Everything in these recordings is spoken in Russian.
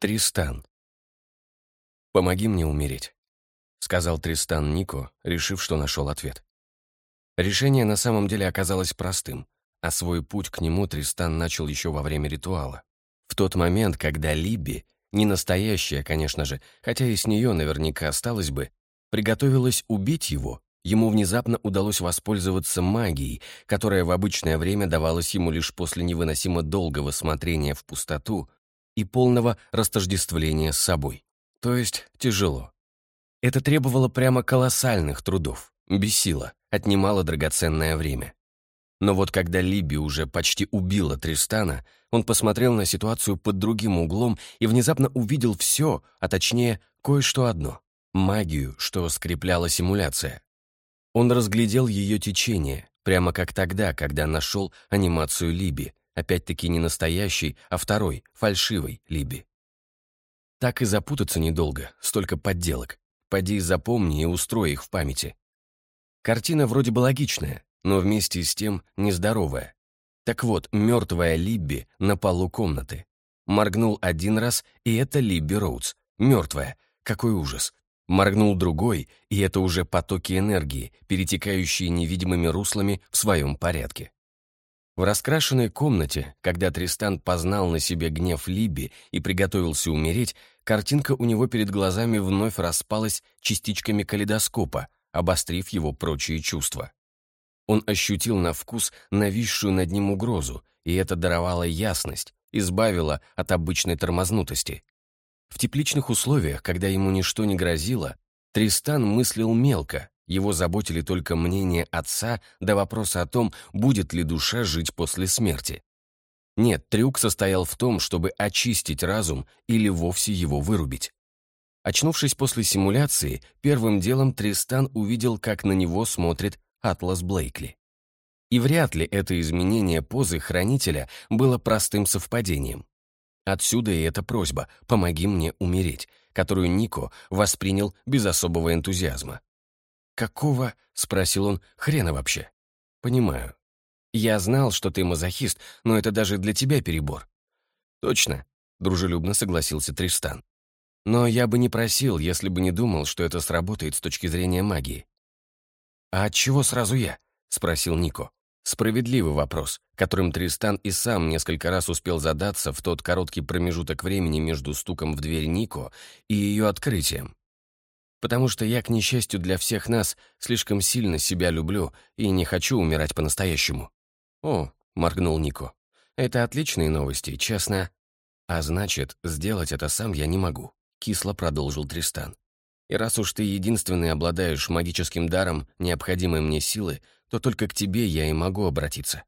Тристан. «Помоги мне умереть», — сказал Тристан Нико, решив, что нашел ответ. Решение на самом деле оказалось простым, а свой путь к нему Тристан начал еще во время ритуала. В тот момент, когда Либби, не настоящая, конечно же, хотя и с нее наверняка осталось бы, приготовилась убить его, ему внезапно удалось воспользоваться магией, которая в обычное время давалась ему лишь после невыносимо долгого смотрения в пустоту и полного растождествления с собой. То есть тяжело. Это требовало прямо колоссальных трудов, бесило, отнимало драгоценное время. Но вот когда Либи уже почти убила Тристана, он посмотрел на ситуацию под другим углом и внезапно увидел все, а точнее, кое-что одно — магию, что скрепляла симуляция. Он разглядел ее течение, прямо как тогда, когда нашел анимацию Либи, Опять-таки не настоящий, а второй, фальшивый Либи. Так и запутаться недолго, столько подделок. Поди запомни и устрой их в памяти. Картина вроде бы логичная, но вместе с тем нездоровая. Так вот, мертвая Либби на полу комнаты. Моргнул один раз, и это Либби Роудс. Мертвая. Какой ужас. Моргнул другой, и это уже потоки энергии, перетекающие невидимыми руслами в своем порядке. В раскрашенной комнате, когда Тристан познал на себе гнев Либи и приготовился умереть, картинка у него перед глазами вновь распалась частичками калейдоскопа, обострив его прочие чувства. Он ощутил на вкус нависшую над ним угрозу, и это даровало ясность, избавило от обычной тормознутости. В тепличных условиях, когда ему ничто не грозило, Тристан мыслил мелко, его заботили только мнение отца до вопроса о том, будет ли душа жить после смерти. Нет, трюк состоял в том, чтобы очистить разум или вовсе его вырубить. Очнувшись после симуляции, первым делом Тристан увидел, как на него смотрит Атлас Блейкли. И вряд ли это изменение позы хранителя было простым совпадением. Отсюда и эта просьба «помоги мне умереть», которую Нико воспринял без особого энтузиазма. «Какого?» — спросил он. «Хрена вообще?» «Понимаю. Я знал, что ты мазохист, но это даже для тебя перебор». «Точно», — дружелюбно согласился Тристан. «Но я бы не просил, если бы не думал, что это сработает с точки зрения магии». «А от чего сразу я?» — спросил Нико. Справедливый вопрос, которым Тристан и сам несколько раз успел задаться в тот короткий промежуток времени между стуком в дверь Нико и ее открытием потому что я, к несчастью для всех нас, слишком сильно себя люблю и не хочу умирать по-настоящему». «О», — моргнул Нико, — «это отличные новости, честно». «А значит, сделать это сам я не могу», — кисло продолжил Тристан. «И раз уж ты единственный обладаешь магическим даром необходимой мне силы, то только к тебе я и могу обратиться».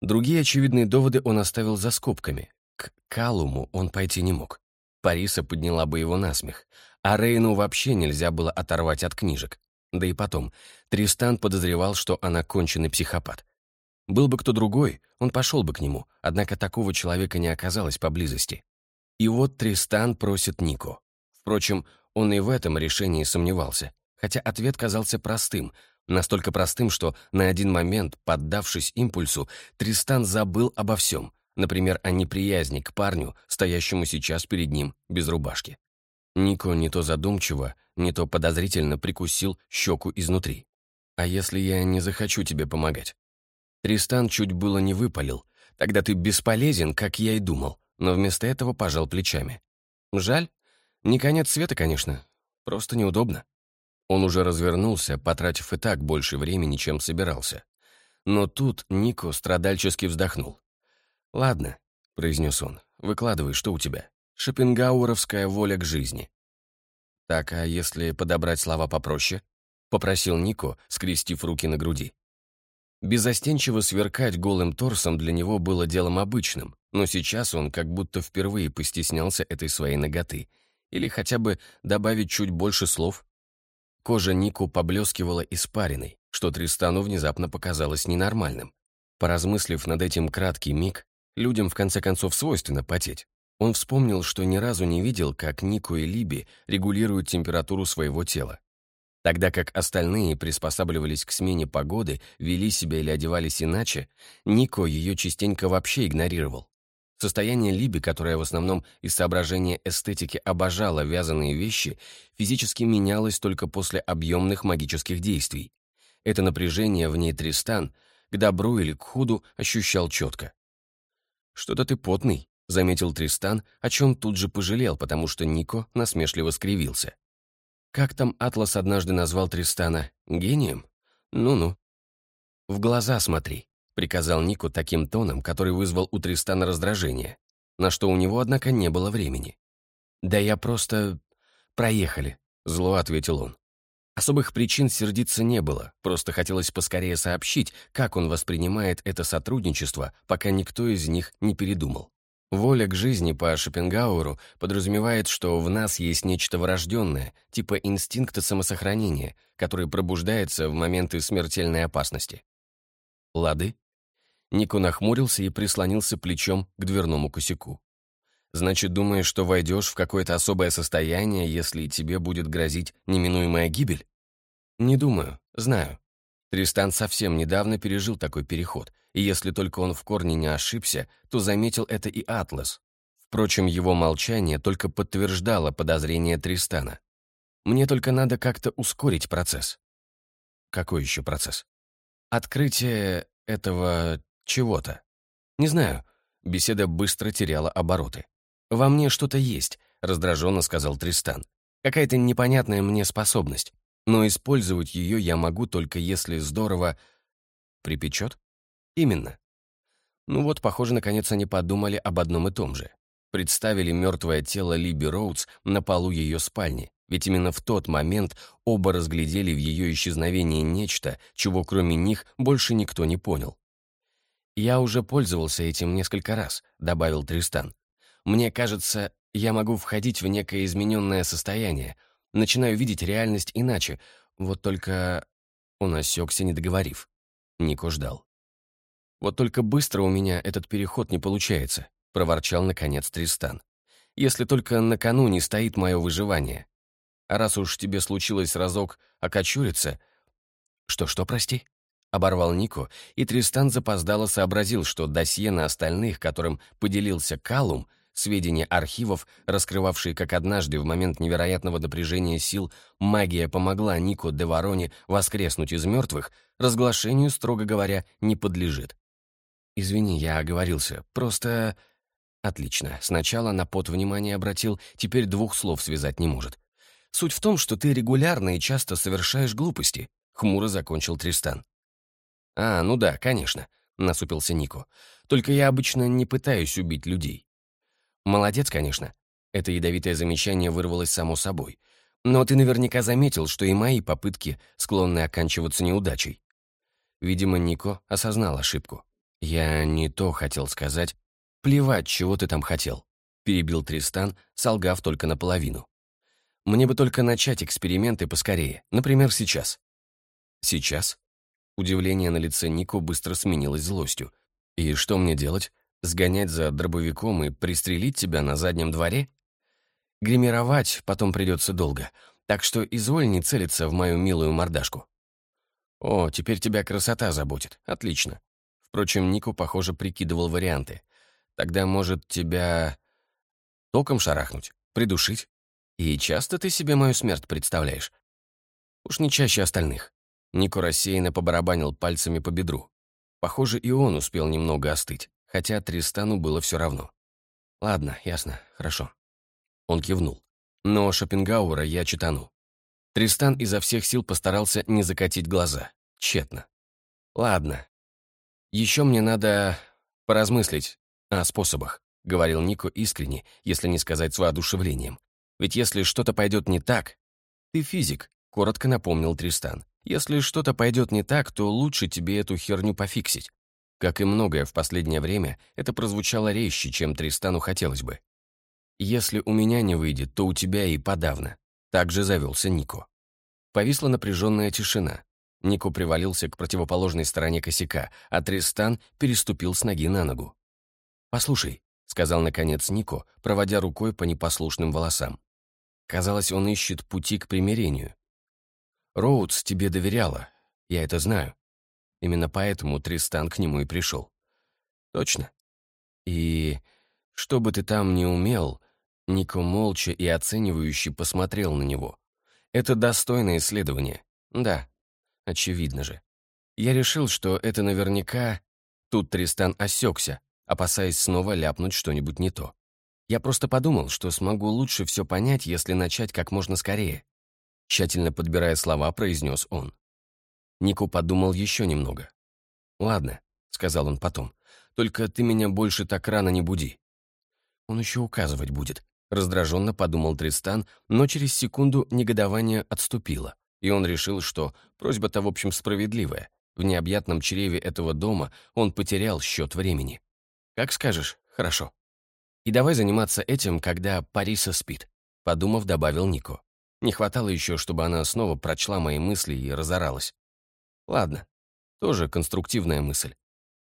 Другие очевидные доводы он оставил за скобками. К Калуму он пойти не мог. Париса подняла бы его насмех, а Рейну вообще нельзя было оторвать от книжек. Да и потом, Тристан подозревал, что она конченый психопат. Был бы кто другой, он пошел бы к нему, однако такого человека не оказалось поблизости. И вот Тристан просит Нико. Впрочем, он и в этом решении сомневался, хотя ответ казался простым, настолько простым, что на один момент, поддавшись импульсу, Тристан забыл обо всем, например, о неприязни к парню, стоящему сейчас перед ним без рубашки. Нико не то задумчиво, не то подозрительно прикусил щеку изнутри. «А если я не захочу тебе помогать?» Тристан чуть было не выпалил. «Тогда ты бесполезен, как я и думал», но вместо этого пожал плечами. «Жаль. Не конец света, конечно. Просто неудобно». Он уже развернулся, потратив и так больше времени, чем собирался. Но тут Нико страдальчески вздохнул. «Ладно», — произнес он, — «выкладывай, что у тебя?» Шопенгауэровская воля к жизни. «Так, а если подобрать слова попроще?» — попросил Нико, скрестив руки на груди. Безостенчиво сверкать голым торсом для него было делом обычным, но сейчас он как будто впервые постеснялся этой своей ноготы. Или хотя бы добавить чуть больше слов. Кожа Нику поблескивала испариной, что Тристану внезапно показалось ненормальным. Поразмыслив над этим краткий миг, людям в конце концов свойственно потеть. Он вспомнил, что ни разу не видел, как Нико и Либи регулируют температуру своего тела. Тогда как остальные приспосабливались к смене погоды, вели себя или одевались иначе, Нико ее частенько вообще игнорировал. Состояние Либи, которое в основном из соображения эстетики обожала вязаные вещи, физически менялось только после объемных магических действий. Это напряжение в ней Тристан к добру или к худу ощущал четко. «Что-то ты потный», — заметил Тристан, о чем тут же пожалел, потому что Нико насмешливо скривился. Как там Атлас однажды назвал Тристана? Гением? Ну-ну. «В глаза смотри», — приказал Нику таким тоном, который вызвал у Тристана раздражение, на что у него, однако, не было времени. «Да я просто... проехали», — зло ответил он. Особых причин сердиться не было, просто хотелось поскорее сообщить, как он воспринимает это сотрудничество, пока никто из них не передумал. Воля к жизни по Шопенгауэру подразумевает, что в нас есть нечто врожденное, типа инстинкта самосохранения, который пробуждается в моменты смертельной опасности. Лады? Нико нахмурился и прислонился плечом к дверному косяку. Значит, думаешь, что войдешь в какое-то особое состояние, если тебе будет грозить неминуемая гибель? Не думаю, знаю. Тристан совсем недавно пережил такой переход, и если только он в корне не ошибся, то заметил это и Атлас. Впрочем, его молчание только подтверждало подозрение Тристана. Мне только надо как-то ускорить процесс. Какой еще процесс? Открытие этого чего-то. Не знаю. Беседа быстро теряла обороты. «Во мне что-то есть», — раздраженно сказал Тристан. «Какая-то непонятная мне способность. Но использовать ее я могу только если здорово... Припечет? Именно. Ну вот, похоже, наконец они подумали об одном и том же. Представили мертвое тело Либи Роудс на полу ее спальни, ведь именно в тот момент оба разглядели в ее исчезновении нечто, чего кроме них больше никто не понял. «Я уже пользовался этим несколько раз», — добавил Тристан. Мне кажется, я могу входить в некое измененное состояние, начинаю видеть реальность иначе, вот только...» Он осекся, не договорив. Нико ждал. «Вот только быстро у меня этот переход не получается», — проворчал наконец Тристан. «Если только на кону не стоит мое выживание. А раз уж тебе случилось разок окочуриться...» «Что-что, прости?» — оборвал Нико, и Тристан запоздало сообразил, что досье на остальных, которым поделился Калум, сведения архивов, раскрывавшие, как однажды в момент невероятного напряжения сил магия помогла Нико де Вороне воскреснуть из мертвых, разглашению, строго говоря, не подлежит. «Извини, я оговорился. Просто...» «Отлично. Сначала на пот внимание обратил, теперь двух слов связать не может. Суть в том, что ты регулярно и часто совершаешь глупости», — хмуро закончил Тристан. «А, ну да, конечно», — насупился Нико. «Только я обычно не пытаюсь убить людей. Молодец, конечно. Это ядовитое замечание вырвалось само собой. Но ты наверняка заметил, что и мои попытки склонны оканчиваться неудачей. Видимо, Нико осознал ошибку. Я не то хотел сказать. Плевать, чего ты там хотел. Перебил Тристан, солгав только наполовину. Мне бы только начать эксперименты поскорее, например, сейчас. Сейчас? Удивление на лице Нико быстро сменилось злостью. И что мне делать? Сгонять за дробовиком и пристрелить тебя на заднем дворе? Гримировать потом придется долго, так что изволь не целиться в мою милую мордашку. О, теперь тебя красота заботит. Отлично. Впрочем, Нику, похоже, прикидывал варианты. Тогда, может, тебя током шарахнуть, придушить? И часто ты себе мою смерть представляешь? Уж не чаще остальных. Нико рассеянно побарабанил пальцами по бедру. Похоже, и он успел немного остыть хотя Тристану было все равно. «Ладно, ясно, хорошо». Он кивнул. Но Шопенгауэра я читану. Тристан изо всех сил постарался не закатить глаза. Тщетно. «Ладно. Еще мне надо поразмыслить о способах», — говорил Нико искренне, если не сказать с воодушевлением. «Ведь если что-то пойдет не так...» «Ты физик», — коротко напомнил Тристан. «Если что-то пойдет не так, то лучше тебе эту херню пофиксить. Как и многое в последнее время, это прозвучало резче, чем Тристану хотелось бы. «Если у меня не выйдет, то у тебя и подавно», — также завелся Нико. Повисла напряженная тишина. Нико привалился к противоположной стороне косяка, а Тристан переступил с ноги на ногу. «Послушай», — сказал наконец Нико, проводя рукой по непослушным волосам. Казалось, он ищет пути к примирению. «Роудс тебе доверяла, я это знаю. Именно поэтому Тристан к нему и пришел. Точно. И Что бы ты там ни умел, Нико молча и оценивающе посмотрел на него. Это достойное исследование. Да, очевидно же. Я решил, что это наверняка... Тут Тристан осекся, опасаясь снова ляпнуть что-нибудь не то. Я просто подумал, что смогу лучше все понять, если начать как можно скорее. Тщательно подбирая слова, произнес он. Нико подумал еще немного. «Ладно», — сказал он потом, — «только ты меня больше так рано не буди». Он еще указывать будет, раздраженно подумал Тристан, но через секунду негодование отступило, и он решил, что просьба-то в общем справедливая. В необъятном чреве этого дома он потерял счет времени. «Как скажешь, хорошо». «И давай заниматься этим, когда Париса спит», — подумав, добавил Нико. Не хватало еще, чтобы она снова прочла мои мысли и разоралась. Ладно, тоже конструктивная мысль.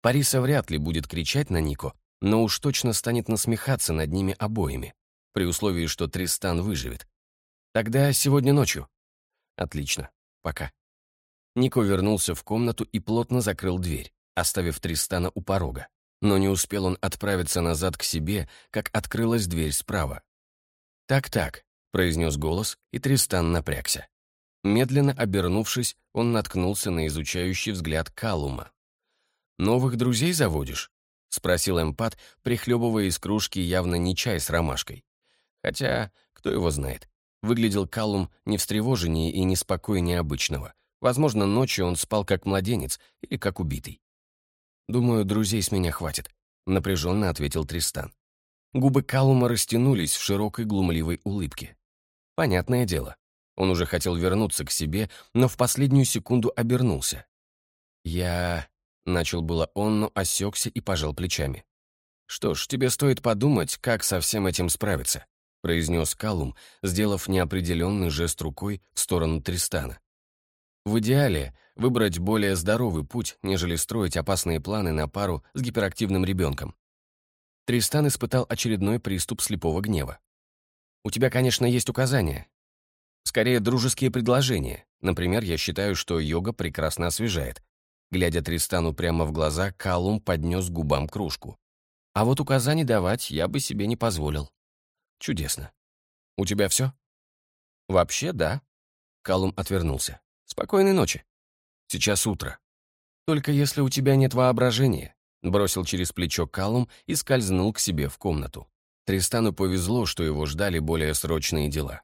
Париса вряд ли будет кричать на Нико, но уж точно станет насмехаться над ними обоими, при условии, что Тристан выживет. Тогда сегодня ночью. Отлично. Пока. Нико вернулся в комнату и плотно закрыл дверь, оставив Тристана у порога. Но не успел он отправиться назад к себе, как открылась дверь справа. «Так-так», — произнес голос, и Тристан напрягся. Медленно обернувшись, он наткнулся на изучающий взгляд Калума. «Новых друзей заводишь?» — спросил эмпат, прихлебывая из кружки явно не чай с ромашкой. Хотя, кто его знает, выглядел Калум не встревоженнее и неспокойнее обычного. Возможно, ночью он спал как младенец или как убитый. «Думаю, друзей с меня хватит», — напряженно ответил Тристан. Губы Калума растянулись в широкой глумливой улыбке. Понятное дело. Он уже хотел вернуться к себе, но в последнюю секунду обернулся. «Я...» — начал было он, но осекся и пожал плечами. «Что ж, тебе стоит подумать, как со всем этим справиться», — произнес Калум, сделав неопределенный жест рукой в сторону Тристана. В идеале выбрать более здоровый путь, нежели строить опасные планы на пару с гиперактивным ребенком. Тристан испытал очередной приступ слепого гнева. «У тебя, конечно, есть указания. Скорее, дружеские предложения. Например, я считаю, что йога прекрасно освежает». Глядя Тристану прямо в глаза, Калум поднес губам кружку. «А вот указаний давать я бы себе не позволил». «Чудесно. У тебя все?» «Вообще, да». Калум отвернулся. Спокойной ночи. Сейчас утро. Только если у тебя нет воображения, бросил через плечо Калум и скользнул к себе в комнату. Тристану повезло, что его ждали более срочные дела.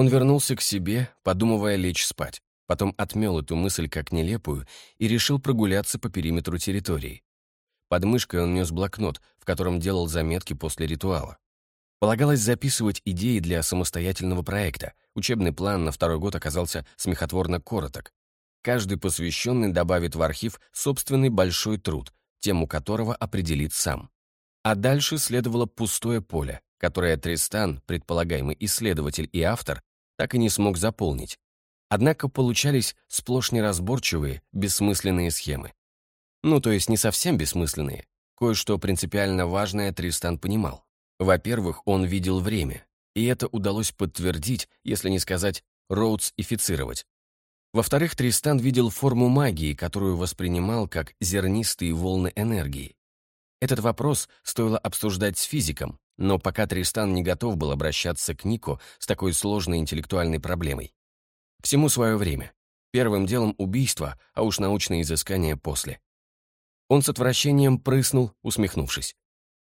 Он вернулся к себе, подумывая лечь спать, потом отмел эту мысль как нелепую и решил прогуляться по периметру территории. Под мышкой он нес блокнот, в котором делал заметки после ритуала. Полагалось записывать идеи для самостоятельного проекта. Учебный план на второй год оказался смехотворно короток. Каждый посвященный добавит в архив собственный большой труд, тему которого определит сам. А дальше следовало пустое поле, которое Тристан, предполагаемый исследователь и автор, так и не смог заполнить. Однако получались сплошь неразборчивые, бессмысленные схемы. Ну, то есть не совсем бессмысленные. Кое-что принципиально важное Тристан понимал. Во-первых, он видел время, и это удалось подтвердить, если не сказать роудсифицировать. Во-вторых, Тристан видел форму магии, которую воспринимал как зернистые волны энергии. Этот вопрос стоило обсуждать с физиком, но пока Тристан не готов был обращаться к Нико с такой сложной интеллектуальной проблемой. Всему свое время. Первым делом убийство, а уж научные изыскания после. Он с отвращением прыснул, усмехнувшись.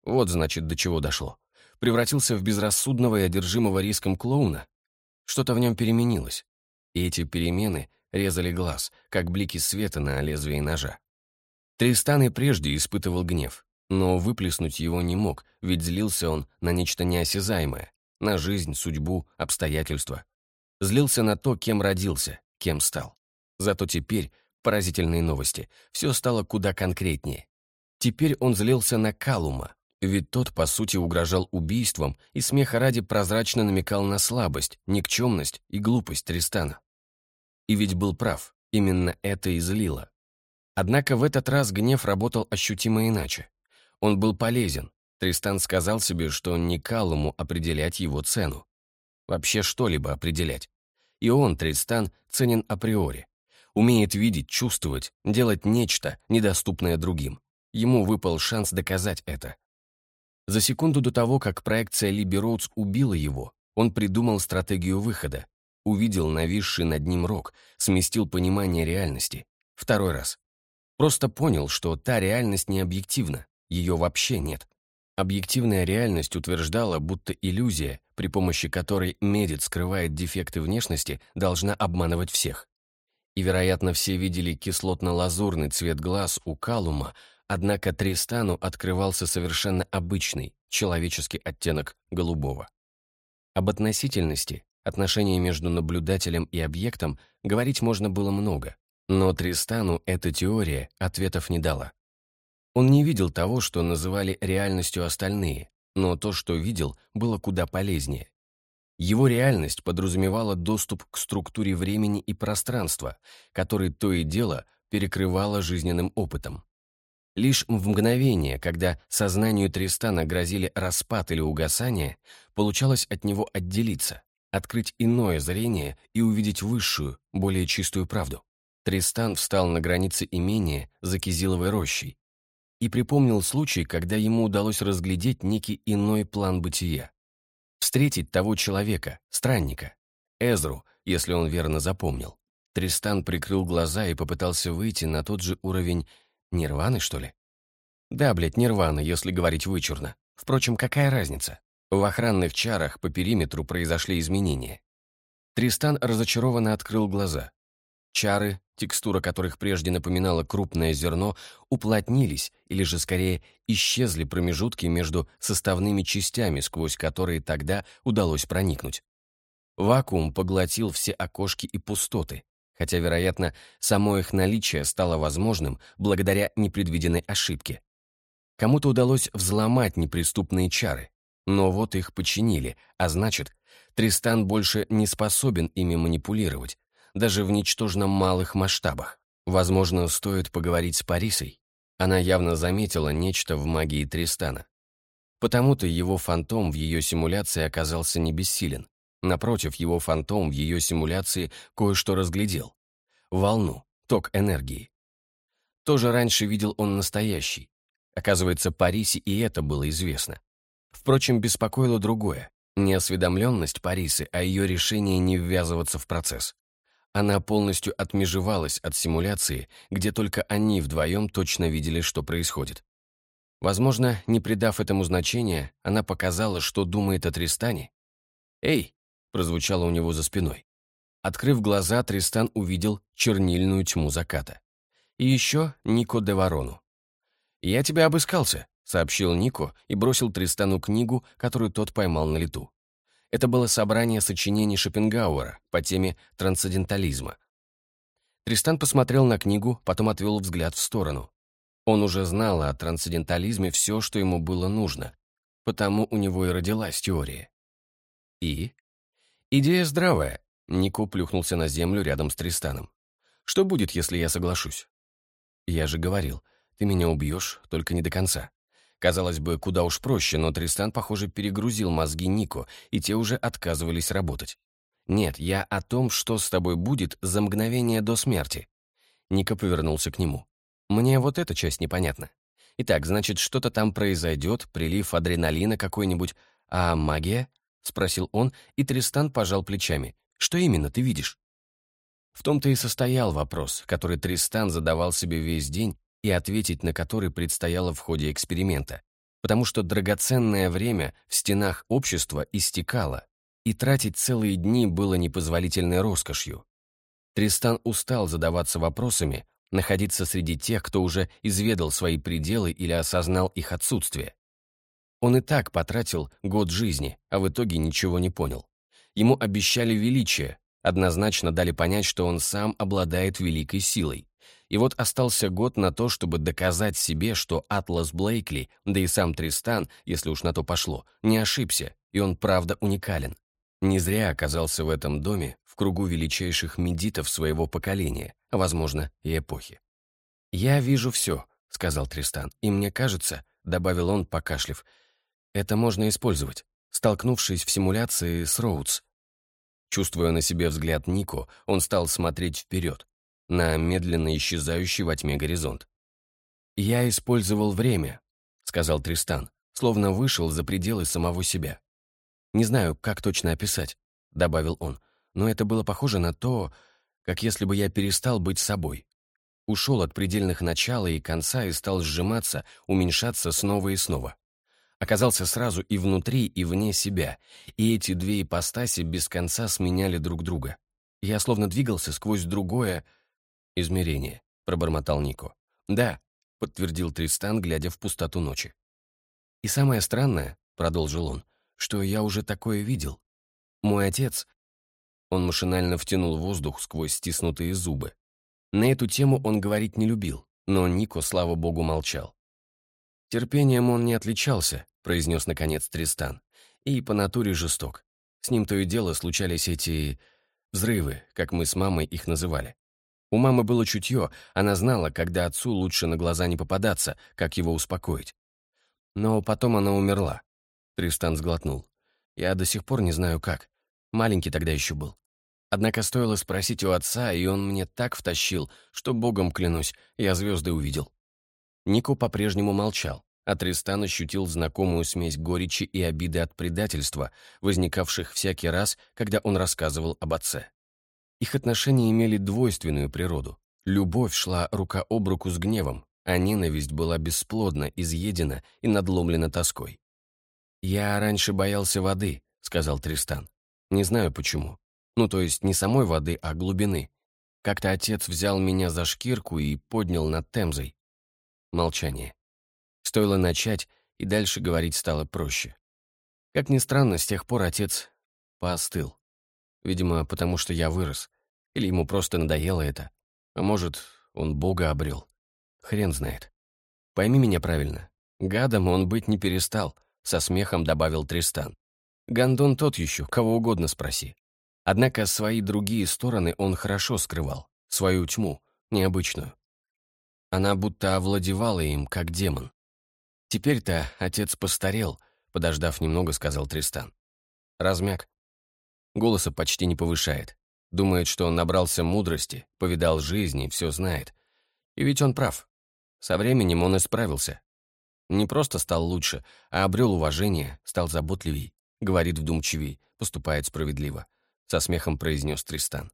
Вот, значит, до чего дошло превратился в безрассудного и одержимого риском клоуна? Что-то в нем переменилось. И эти перемены резали глаз, как блики света на лезвии ножа. Тристан и прежде испытывал гнев, но выплеснуть его не мог, ведь злился он на нечто неосязаемое, на жизнь, судьбу, обстоятельства. Злился на то, кем родился, кем стал. Зато теперь, поразительные новости, все стало куда конкретнее. Теперь он злился на Калума, ведь тот, по сути, угрожал убийством и смеха ради прозрачно намекал на слабость, никчемность и глупость Тристана. И ведь был прав, именно это и злило. Однако в этот раз гнев работал ощутимо иначе. Он был полезен. Тристан сказал себе, что не Калуму определять его цену. Вообще что-либо определять. И он, Тристан, ценен априори. Умеет видеть, чувствовать, делать нечто, недоступное другим. Ему выпал шанс доказать это. За секунду до того, как проекция Либи Роудс убила его, он придумал стратегию выхода, увидел нависший над ним рог, сместил понимание реальности. Второй раз. Просто понял, что та реальность не объективна, ее вообще нет. Объективная реальность утверждала, будто иллюзия, при помощи которой медит скрывает дефекты внешности, должна обманывать всех. И, вероятно, все видели кислотно-лазурный цвет глаз у Калума, однако Тристану открывался совершенно обычный, человеческий оттенок голубого. Об относительности, отношении между наблюдателем и объектом говорить можно было много, но Тристану эта теория ответов не дала. Он не видел того, что называли реальностью остальные, но то, что видел, было куда полезнее. Его реальность подразумевала доступ к структуре времени и пространства, который то и дело перекрывало жизненным опытом. Лишь в мгновение, когда сознанию Тристана грозили распад или угасание, получалось от него отделиться, открыть иное зрение и увидеть высшую, более чистую правду. Тристан встал на границе имения за Кизиловой рощей и припомнил случай, когда ему удалось разглядеть некий иной план бытия. Встретить того человека, странника, Эзру, если он верно запомнил. Тристан прикрыл глаза и попытался выйти на тот же уровень Нирваны, что ли? Да, блядь, нирвана, если говорить вычурно. Впрочем, какая разница? В охранных чарах по периметру произошли изменения. Тристан разочарованно открыл глаза. Чары, текстура которых прежде напоминала крупное зерно, уплотнились, или же скорее исчезли промежутки между составными частями, сквозь которые тогда удалось проникнуть. Вакуум поглотил все окошки и пустоты, хотя, вероятно, само их наличие стало возможным благодаря непредвиденной ошибке. Кому-то удалось взломать неприступные чары, но вот их починили, а значит, Тристан больше не способен ими манипулировать, даже в ничтожно малых масштабах. Возможно, стоит поговорить с Парисой. Она явно заметила нечто в магии Тристана. Потому-то его фантом в ее симуляции оказался не бессилен. Напротив, его фантом в ее симуляции кое-что разглядел. Волну, ток энергии. Тоже раньше видел он настоящий. Оказывается, Парисе и это было известно. Впрочем, беспокоило другое. Не осведомленность Парисы, а ее решение не ввязываться в процесс. Она полностью отмежевалась от симуляции, где только они вдвоем точно видели, что происходит. Возможно, не придав этому значения, она показала, что думает о Тристане. «Эй!» — прозвучало у него за спиной. Открыв глаза, Тристан увидел чернильную тьму заката. И еще Нико де Ворону. «Я тебя обыскался», — сообщил Нико и бросил Тристану книгу, которую тот поймал на лету. Это было собрание сочинений Шопенгауэра по теме трансцендентализма. Тристан посмотрел на книгу, потом отвел взгляд в сторону. Он уже знал о трансцендентализме все, что ему было нужно, потому у него и родилась теория. И? Идея здравая. Нико плюхнулся на землю рядом с Тристаном. Что будет, если я соглашусь? Я же говорил, ты меня убьешь, только не до конца. Казалось бы, куда уж проще, но Тристан, похоже, перегрузил мозги Нико, и те уже отказывались работать. «Нет, я о том, что с тобой будет за мгновение до смерти». Ника повернулся к нему. «Мне вот эта часть непонятна. Итак, значит, что-то там произойдет, прилив адреналина какой-нибудь. А магия?» — спросил он, и Тристан пожал плечами. «Что именно ты видишь?» В том-то и состоял вопрос, который Тристан задавал себе весь день и ответить на который предстояло в ходе эксперимента, потому что драгоценное время в стенах общества истекало, и тратить целые дни было непозволительной роскошью. Тристан устал задаваться вопросами, находиться среди тех, кто уже изведал свои пределы или осознал их отсутствие. Он и так потратил год жизни, а в итоге ничего не понял. Ему обещали величие, однозначно дали понять, что он сам обладает великой силой. И вот остался год на то, чтобы доказать себе, что Атлас Блейкли, да и сам Тристан, если уж на то пошло, не ошибся, и он правда уникален. Не зря оказался в этом доме, в кругу величайших медитов своего поколения, а, возможно, и эпохи. «Я вижу все», — сказал Тристан, — «и мне кажется», — добавил он, покашлив, — «это можно использовать, столкнувшись в симуляции с Роудс». Чувствуя на себе взгляд Нико, он стал смотреть вперед, на медленно исчезающий во тьме горизонт. «Я использовал время», — сказал Тристан, словно вышел за пределы самого себя. «Не знаю, как точно описать», — добавил он, «но это было похоже на то, как если бы я перестал быть собой. Ушел от предельных начала и конца и стал сжиматься, уменьшаться снова и снова. Оказался сразу и внутри, и вне себя, и эти две ипостаси без конца сменяли друг друга. Я словно двигался сквозь другое измерение, пробормотал Нико. Да, подтвердил Тристан, глядя в пустоту ночи. И самое странное, продолжил он, что я уже такое видел. Мой отец... Он машинально втянул воздух сквозь стиснутые зубы. На эту тему он говорить не любил, но Нико, слава богу, молчал. Терпением он не отличался, произнес наконец Тристан, и по натуре жесток. С ним то и дело случались эти... взрывы, как мы с мамой их называли. У мамы было чутье, она знала, когда отцу лучше на глаза не попадаться, как его успокоить. Но потом она умерла. Тристан сглотнул. Я до сих пор не знаю как. Маленький тогда еще был. Однако стоило спросить у отца, и он мне так втащил, что, богом клянусь, я звезды увидел. Нико по-прежнему молчал а Тристан ощутил знакомую смесь горечи и обиды от предательства, возникавших всякий раз, когда он рассказывал об отце. Их отношения имели двойственную природу. Любовь шла рука об руку с гневом, а ненависть была бесплодна, изъедена и надломлена тоской. «Я раньше боялся воды», — сказал Тристан. «Не знаю почему. Ну, то есть не самой воды, а глубины. Как-то отец взял меня за шкирку и поднял над Темзой». Молчание. Стоило начать, и дальше говорить стало проще. Как ни странно, с тех пор отец поостыл. Видимо, потому что я вырос. Или ему просто надоело это. А может, он Бога обрел. Хрен знает. Пойми меня правильно. Гадом он быть не перестал, со смехом добавил Тристан. Гандон тот еще, кого угодно спроси. Однако свои другие стороны он хорошо скрывал, свою тьму, необычную. Она будто овладевала им, как демон. «Теперь-то отец постарел», — подождав немного, сказал Тристан. Размяк. Голоса почти не повышает. Думает, что он набрался мудрости, повидал жизни, все знает. И ведь он прав. Со временем он исправился. Не просто стал лучше, а обрел уважение, стал заботливей, говорит вдумчивей, поступает справедливо. Со смехом произнес Тристан.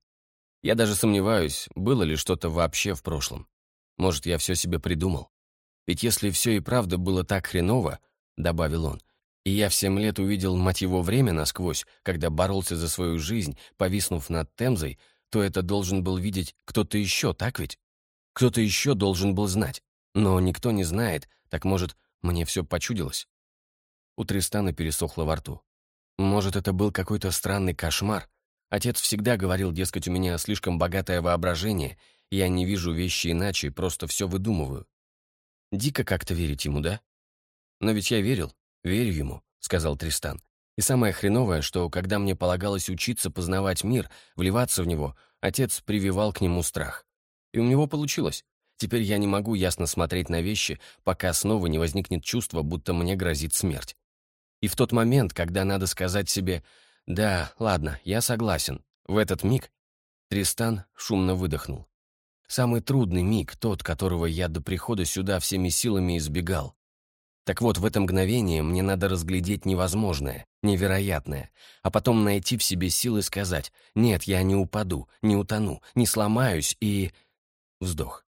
Я даже сомневаюсь, было ли что-то вообще в прошлом. Может, я все себе придумал. Ведь если все и правда было так хреново, — добавил он, — и я в семь лет увидел, мать его, время насквозь, когда боролся за свою жизнь, повиснув над Темзой, то это должен был видеть кто-то еще, так ведь? Кто-то еще должен был знать. Но никто не знает, так, может, мне все почудилось? У Тристана пересохло во рту. Может, это был какой-то странный кошмар? Отец всегда говорил, дескать, у меня слишком богатое воображение, я не вижу вещи иначе, просто все выдумываю. Дико как-то верить ему, да? Но ведь я верил, верю ему, сказал Тристан. И самое хреновое, что когда мне полагалось учиться познавать мир, вливаться в него, отец прививал к нему страх. И у него получилось. Теперь я не могу ясно смотреть на вещи, пока снова не возникнет чувство, будто мне грозит смерть. И в тот момент, когда надо сказать себе «Да, ладно, я согласен», в этот миг Тристан шумно выдохнул. Самый трудный миг, тот, которого я до прихода сюда всеми силами избегал. Так вот, в это мгновение мне надо разглядеть невозможное, невероятное, а потом найти в себе силы сказать «Нет, я не упаду, не утону, не сломаюсь» и... Вздох.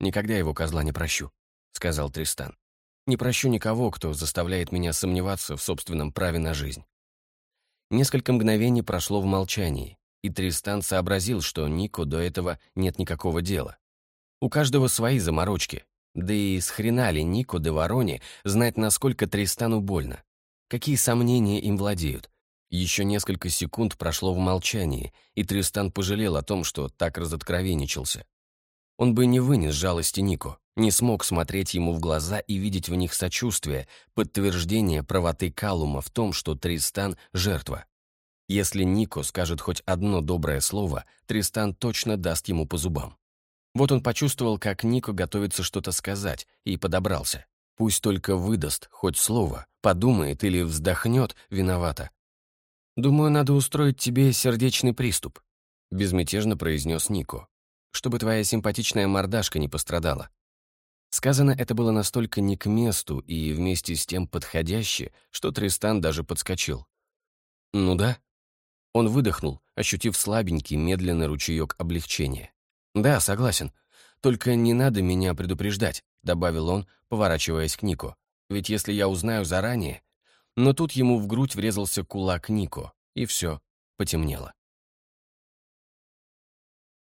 «Никогда его козла не прощу», — сказал Тристан. «Не прощу никого, кто заставляет меня сомневаться в собственном праве на жизнь». Несколько мгновений прошло в молчании, и Тристан сообразил, что Нику до этого нет никакого дела. У каждого свои заморочки. Да и с хрена ли Нику де Вороне знать, насколько Тристану больно? Какие сомнения им владеют? Еще несколько секунд прошло в молчании, и Тристан пожалел о том, что так разоткровенничался. Он бы не вынес жалости Нико, не смог смотреть ему в глаза и видеть в них сочувствие, подтверждение правоты Калума в том, что Тристан — жертва. Если Нико скажет хоть одно доброе слово, Тристан точно даст ему по зубам. Вот он почувствовал, как Нико готовится что-то сказать, и подобрался. Пусть только выдаст хоть слово, подумает или вздохнет виновато. «Думаю, надо устроить тебе сердечный приступ», — безмятежно произнес Нико, «чтобы твоя симпатичная мордашка не пострадала». Сказано это было настолько не к месту и вместе с тем подходяще, что Тристан даже подскочил. «Ну да». Он выдохнул, ощутив слабенький, медленный ручеек облегчения. «Да, согласен. Только не надо меня предупреждать», — добавил он, поворачиваясь к Нику. «Ведь если я узнаю заранее...» Но тут ему в грудь врезался кулак Нико, и все, потемнело.